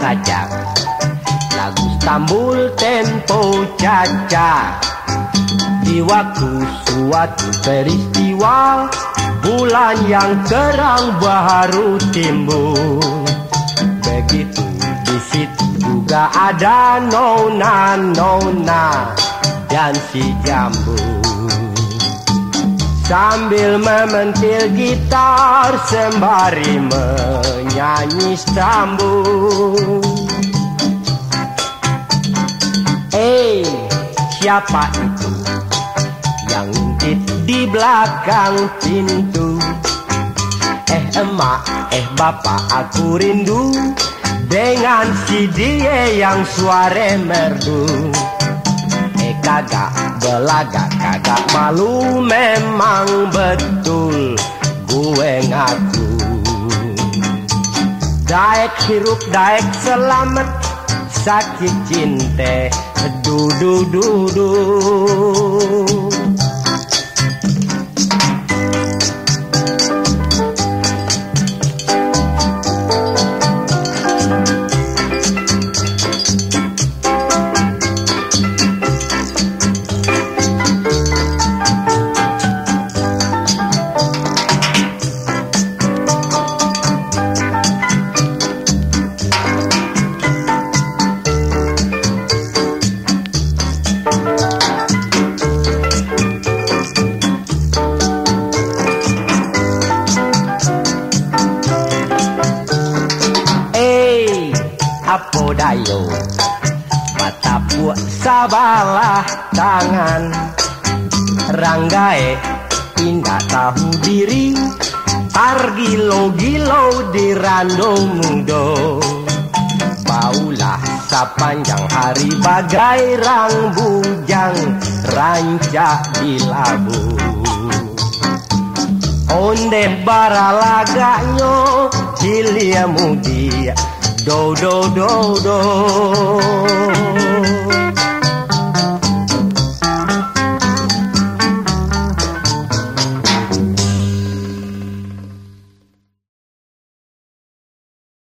saja Lagu Stambul tempo caca. Di waktu suatu peristiwa Bulan yang terang baru timbul. Begitu di situ juga ada nona-nona dan si jambu Sambil mementil gitar sembari menyanyi sambung Eh, siapa itu yang ngintip di belakang pintu? Eh emak, eh bapak aku rindu Dengan si dia yang suara merdu Eh kagak belagak kagak malu memang betul gue ngaku. Daek hirup daek selamat sakit cinta du du apa dayo Mata buat sabalah tangan. Ranggae indah tahu diri Argilo-gilo di random mundo. Baulah sepanjang hari bagai rang bujang Rancak di labu Onde baralaganya Hilia mudia Do do do do